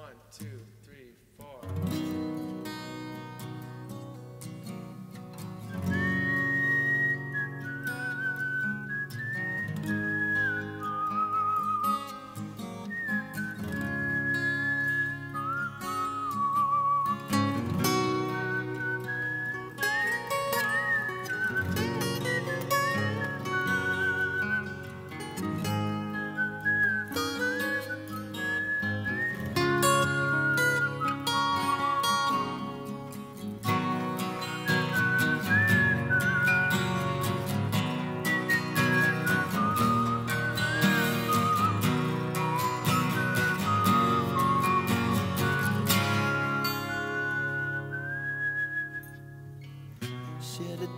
One, two,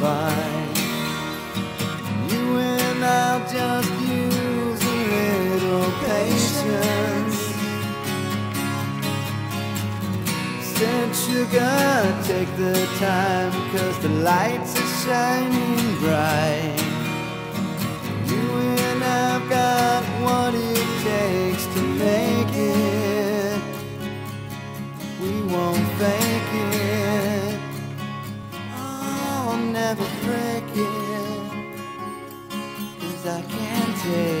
fine. You and I'll just use a little patience. Said sugar, take the time, cause the lights are shining bright. You and I've got what it takes I can't take.